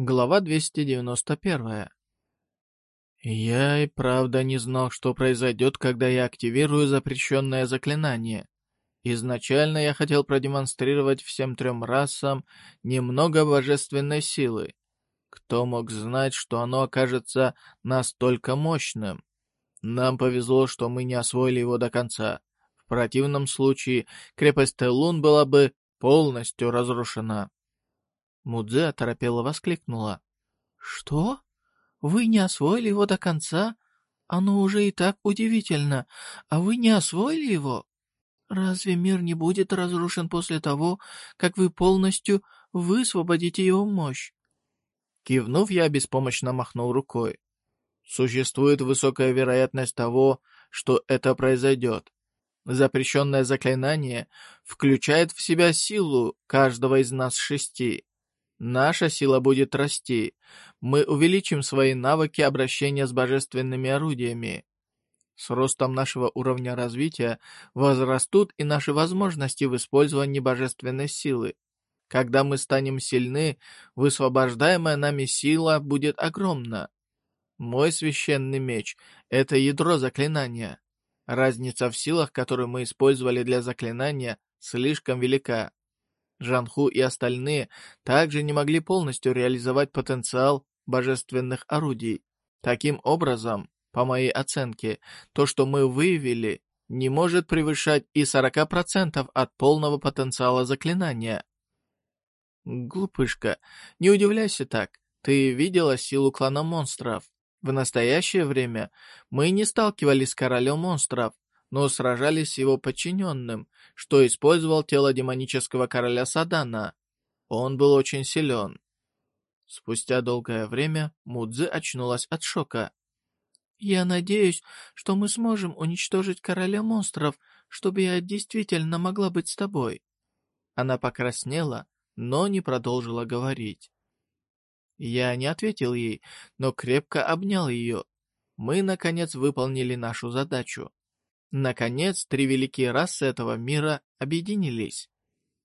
Глава 291. Я и правда не знал, что произойдет, когда я активирую запрещенное заклинание. Изначально я хотел продемонстрировать всем трем расам немного божественной силы. Кто мог знать, что оно окажется настолько мощным? Нам повезло, что мы не освоили его до конца. В противном случае крепость Телун была бы полностью разрушена. Мудзе оторопело воскликнула. «Что? Вы не освоили его до конца? Оно уже и так удивительно, а вы не освоили его? Разве мир не будет разрушен после того, как вы полностью высвободите его мощь?» Кивнув, я беспомощно махнул рукой. Существует высокая вероятность того, что это произойдет. Запрещенное заклинание включает в себя силу каждого из нас шести. Наша сила будет расти. Мы увеличим свои навыки обращения с божественными орудиями. С ростом нашего уровня развития возрастут и наши возможности в использовании божественной силы. Когда мы станем сильны, высвобождаемая нами сила будет огромна. Мой священный меч — это ядро заклинания. Разница в силах, которые мы использовали для заклинания, слишком велика. Жанху и остальные также не могли полностью реализовать потенциал божественных орудий. Таким образом, по моей оценке, то, что мы выявили, не может превышать и 40% от полного потенциала заклинания. Глупышка, не удивляйся так. Ты видела силу клана монстров. В настоящее время мы не сталкивались с королем монстров, но сражались с его подчиненным, что использовал тело демонического короля Садана. Он был очень силен. Спустя долгое время Мудзи очнулась от шока. «Я надеюсь, что мы сможем уничтожить короля монстров, чтобы я действительно могла быть с тобой». Она покраснела, но не продолжила говорить. Я не ответил ей, но крепко обнял ее. Мы, наконец, выполнили нашу задачу. Наконец, три великие расы этого мира объединились.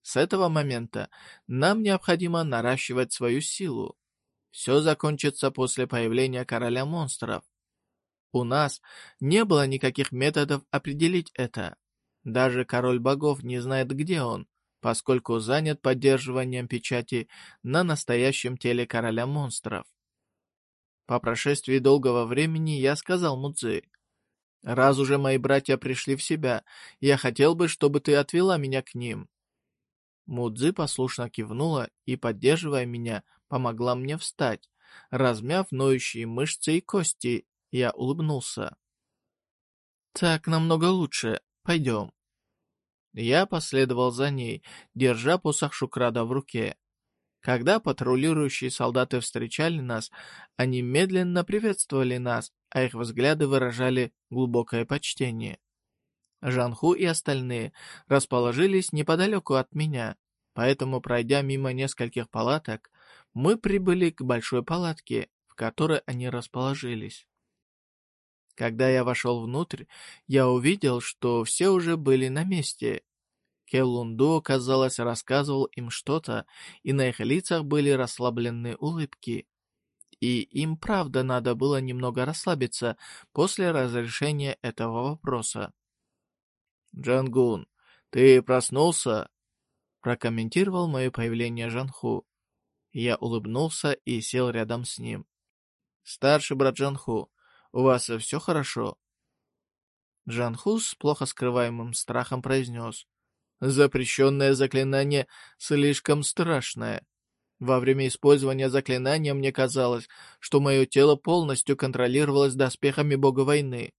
С этого момента нам необходимо наращивать свою силу. Все закончится после появления короля монстров. У нас не было никаких методов определить это. Даже король богов не знает, где он, поскольку занят поддерживанием печати на настоящем теле короля монстров. По прошествии долгого времени я сказал Мудзи, Раз уже мои братья пришли в себя, я хотел бы, чтобы ты отвела меня к ним». Мудзи послушно кивнула и, поддерживая меня, помогла мне встать. Размяв ноющие мышцы и кости, я улыбнулся. «Так намного лучше. Пойдем». Я последовал за ней, держа посох Шукрада в руке. Когда патрулирующие солдаты встречали нас, они медленно приветствовали нас, а их взгляды выражали глубокое почтение. Жанху и остальные расположились неподалеку от меня, поэтому, пройдя мимо нескольких палаток, мы прибыли к большой палатке, в которой они расположились. Когда я вошел внутрь, я увидел, что все уже были на месте, Келунду, казалось, рассказывал им что-то, и на их лицах были расслабленные улыбки. И им правда надо было немного расслабиться после разрешения этого вопроса. «Джангун, ты проснулся?» прокомментировал мое появление Жанху. Я улыбнулся и сел рядом с ним. «Старший брат Джанху, у вас все хорошо?» Джанху с плохо скрываемым страхом произнес. Запрещенное заклинание слишком страшное. Во время использования заклинания мне казалось, что мое тело полностью контролировалось доспехами бога войны.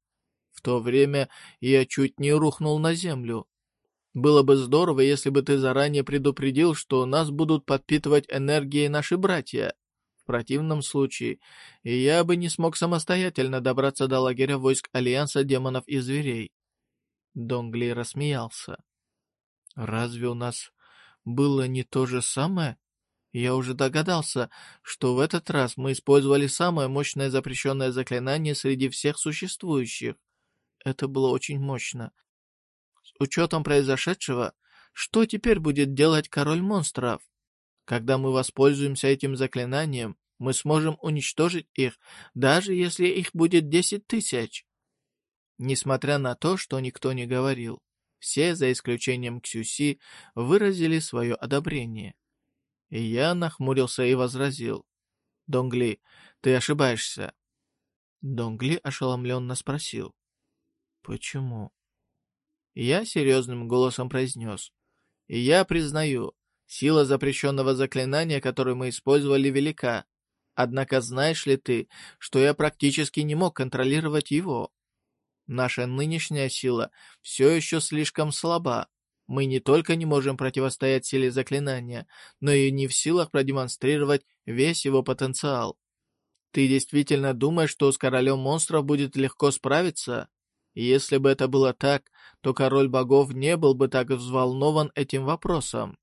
В то время я чуть не рухнул на землю. Было бы здорово, если бы ты заранее предупредил, что нас будут подпитывать энергией наши братья. В противном случае я бы не смог самостоятельно добраться до лагеря войск Альянса демонов и зверей. Донгли рассмеялся. Разве у нас было не то же самое? Я уже догадался, что в этот раз мы использовали самое мощное запрещенное заклинание среди всех существующих. Это было очень мощно. С учетом произошедшего, что теперь будет делать король монстров? Когда мы воспользуемся этим заклинанием, Мы сможем уничтожить их, даже если их будет десять тысяч. Несмотря на то, что никто не говорил, все, за исключением Ксюси, выразили свое одобрение. И я нахмурился и возразил. «Донгли, ты ошибаешься». Донгли ошеломленно спросил. «Почему?» Я серьезным голосом произнес. «Я признаю, сила запрещенного заклинания, которое мы использовали, велика. Однако знаешь ли ты, что я практически не мог контролировать его? Наша нынешняя сила все еще слишком слаба. Мы не только не можем противостоять силе заклинания, но и не в силах продемонстрировать весь его потенциал. Ты действительно думаешь, что с королем монстров будет легко справиться? Если бы это было так, то король богов не был бы так взволнован этим вопросом.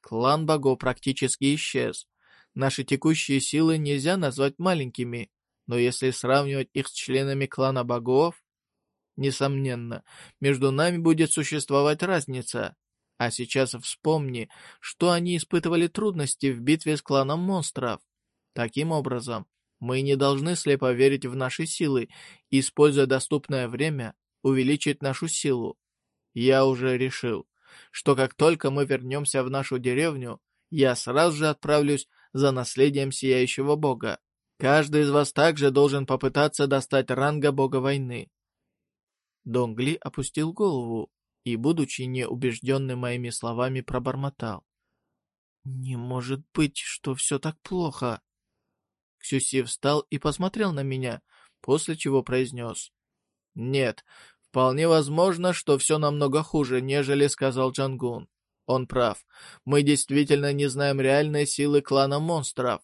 Клан богов практически исчез. Наши текущие силы нельзя назвать маленькими, но если сравнивать их с членами клана богов, Несомненно, между нами будет существовать разница. А сейчас вспомни, что они испытывали трудности в битве с кланом монстров. Таким образом, мы не должны слепо верить в наши силы, используя доступное время, увеличить нашу силу. Я уже решил, что как только мы вернемся в нашу деревню, я сразу же отправлюсь за наследием Сияющего Бога. Каждый из вас также должен попытаться достать ранга Бога Войны. Донгли опустил голову и, будучи неубежденным моими словами, пробормотал. «Не может быть, что все так плохо!» Ксюси встал и посмотрел на меня, после чего произнес. «Нет, вполне возможно, что все намного хуже, нежели сказал Джангун. Он прав. Мы действительно не знаем реальной силы клана монстров.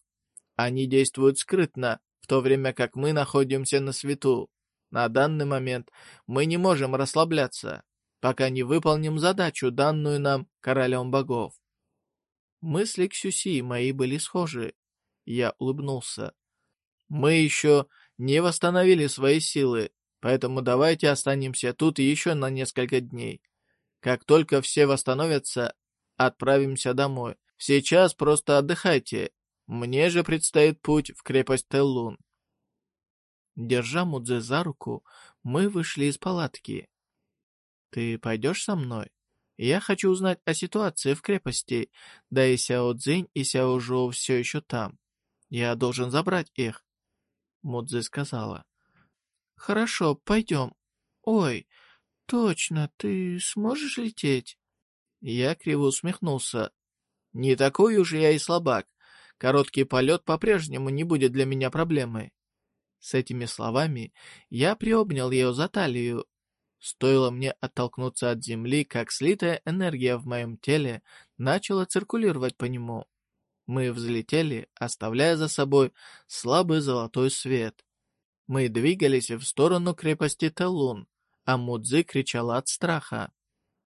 Они действуют скрытно, в то время как мы находимся на свету. На данный момент мы не можем расслабляться, пока не выполним задачу, данную нам королем богов. Мысли Ксюси мои были схожи. Я улыбнулся. Мы еще не восстановили свои силы, поэтому давайте останемся тут еще на несколько дней. Как только все восстановятся, отправимся домой. Сейчас просто отдыхайте. Мне же предстоит путь в крепость Теллун. Держа Мудзе за руку, мы вышли из палатки. «Ты пойдешь со мной? Я хочу узнать о ситуации в крепости, да и Сяо Цзинь и Сяо Жоу все еще там. Я должен забрать их». Мудзе сказала. «Хорошо, пойдем. Ой, точно, ты сможешь лететь?» Я криво усмехнулся. «Не такой уж я и слабак. Короткий полет по-прежнему не будет для меня проблемой». С этими словами я приобнял ее за талию. Стоило мне оттолкнуться от земли, как слитая энергия в моем теле начала циркулировать по нему. Мы взлетели, оставляя за собой слабый золотой свет. Мы двигались в сторону крепости Телун, а Мудзи кричала от страха.